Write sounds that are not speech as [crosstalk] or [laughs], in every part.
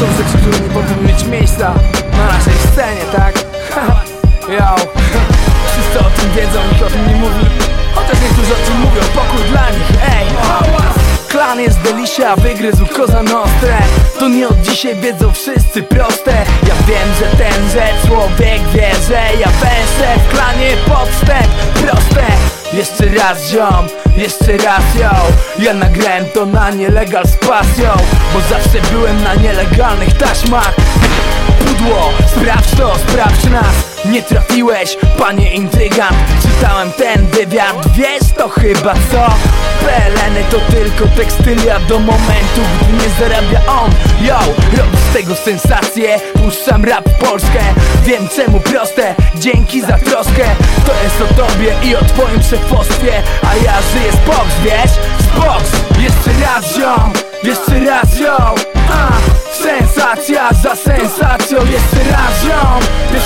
Są rzeczy, które nie powinny mieć miejsca Na naszej scenie, tak? [laughs] Yo. [laughs] Wszyscy o tym wiedzą, nikt o tym nie mówi. Chociaż niektórzy o tym mówią, pokój dla nich, ej. Klan jest delicia, wygryzł koza nostre. To nie od dzisiaj wiedzą wszyscy proste. Ja wiem, że tenże człowiek wie, że ja węszę W klanie proste Jeszcze raz ziom, jeszcze raz yo. Ja nagrałem to na nielegal z pasją Bo zawsze byłem na nielegalnych taśmach Pudło, sprawdź to, sprawdź nas. Nie trafiłeś, panie intygant Czytałem ten wywiad, wiesz to chyba co? PLN to tylko tekstylia do momentu, gdy nie zarabia on. Yo, robię z tego sensację, puszczam rap w Polskę. Wiem czemu proste, dzięki za troskę. To jest o tobie i o twoim szefostwie. A ja żyję z box, wiesz? Z box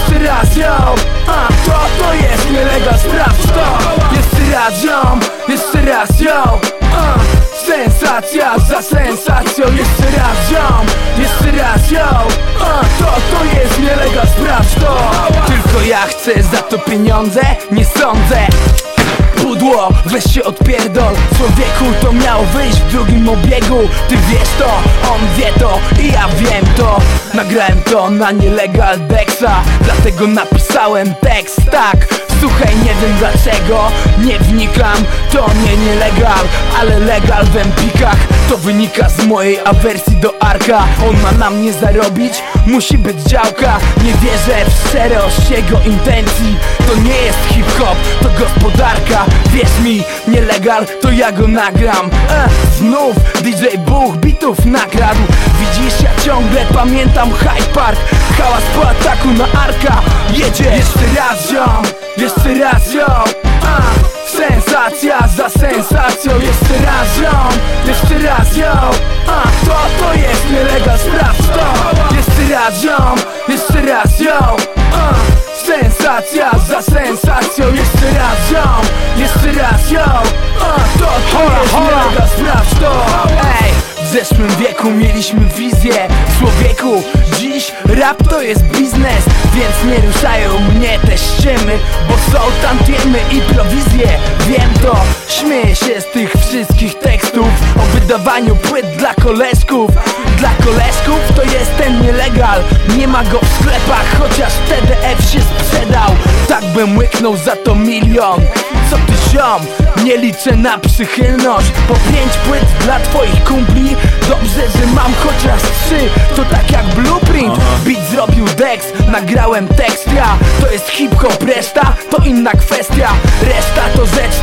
jeszcze raz yo ah, To to jest nielegal, sprawdź to. Jeszcze raz ziom, jeszcze raz yo ah, Sensacja za sensacją. Jeszcze raz ziom, jeszcze raz yo ah, To to jest nielegal, sprawdź to. Tylko ja chcę za to pieniądze? Nie sądzę. Pudło, weź się odpierdol. Człowieku to miało wyjść w drugim obiegu. Ty wiesz to, on wie to i ja wiem to Nagrałem to na nielegal Dexa Dlatego napisałem tekst tak. Słuchaj, nie wiem dlaczego Nie wnikam, to nie nielegal Ale legal w empikach. To wynika z mojej awersji do Arka. On ma na mnie zarobić Musi być działka. Nie wierzę w szczerość jego intencji. To nie jest hip-hop, to gospodarka. Wierz mi, nielegal, to ja go nagram. E, Znów DJ Buch bitów ciągle pamiętam Hyde Park Hałas po ataku na Arka. Jedzie. Jeszcze raz ziom, jeszcze raz yo a, Sensacja za sensacją. Jeszcze raz ziom, jeszcze raz yo a, To to jest nielegal, sprawdź to. Jeszcze raz ziom, jeszcze raz yo a, Sensacja za sensacją. Jeszcze raz ziom, jeszcze raz yo zeszłym wieku mieliśmy wizję. Człowieku, dziś rap to jest biznes Więc nie ruszają mnie te ściemy Bo są tantiemy i prowizje Wiem to, śmieję się z tych wszystkich tekstów O wydawaniu płyt dla koleżków Dla koleżków to jest ten nielegal Nie ma go w sklepach, chociaż TDF się sprzedał. Tak bym łyknął za to milion. Co ty ziom? Nie liczę na przychylność. Po pięć płyt dla twoich kumpli. Dobrze, że mam chociaż trzy. To tak jak blueprint. Beat zrobił Dex, nagrałem tekst ja. To jest hip-hop, reszta to inna kwestia. Reszta to rzecz